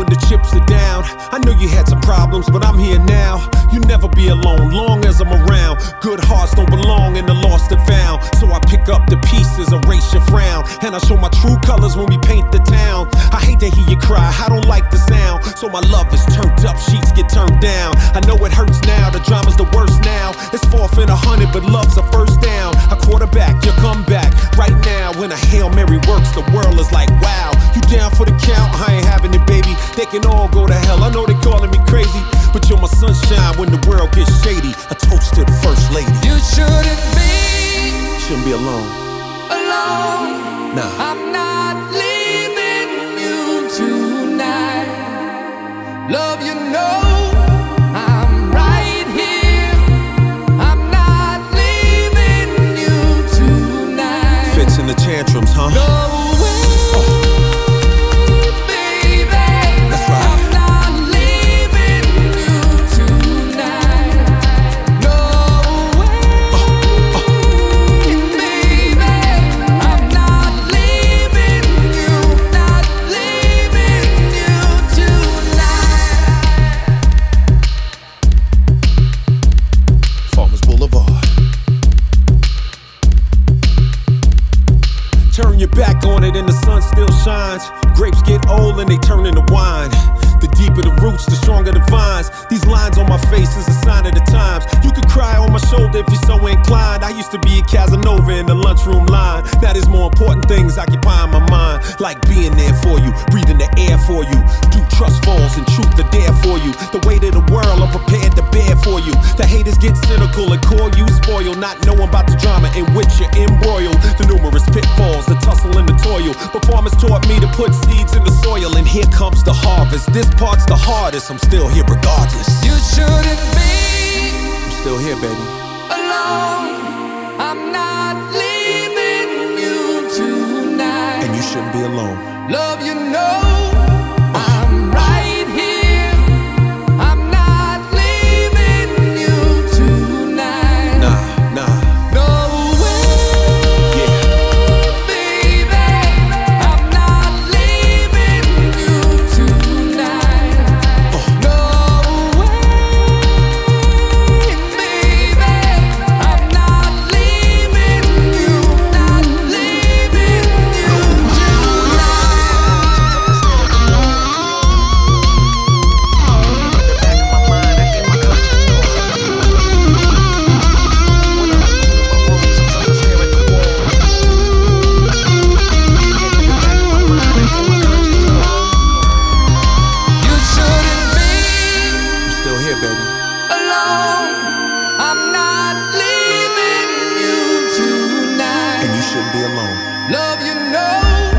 when the chips are down. I know you had some problems, but I'm here now. You never be alone, long as I'm around. Good hearts don't belong in the lost and found. So I pick up the pieces, erase your frown. And I show my true colors when we paint the town. I hate to hear you cry, I don't like the sound. So my love is turned up, sheets get turned down. I know it hurts now, the drama's the worst. They can all go to hell. I know they calling me crazy, but you're my sunshine when the world gets shady. A toast to the first lady. You shouldn't be Shouldn't be alone. alone. Nah. I'm not Boulevard. Turn your back on it and the sun still shines. Grapes get old and they turn into wine. The deeper the roots, the stronger the vines. These lines on my face is a sign of the times. You could cry on my shoulder if you're so inclined. I used to be a Casanova in the lunchroom line. Now there's more important things occupying my mind. Like being there for you, breathing the Not knowing about the drama in which you're embroiled. The numerous pitfalls, the tussle and the toil. Farmers taught me to put seeds in the soil. And here comes the harvest. This part's the hardest. I'm still here regardless. You shouldn't be. I'm still here, baby. alone. I'm not leaving you tonight. And you shouldn't be alone. Love, you know be alone. Love, you know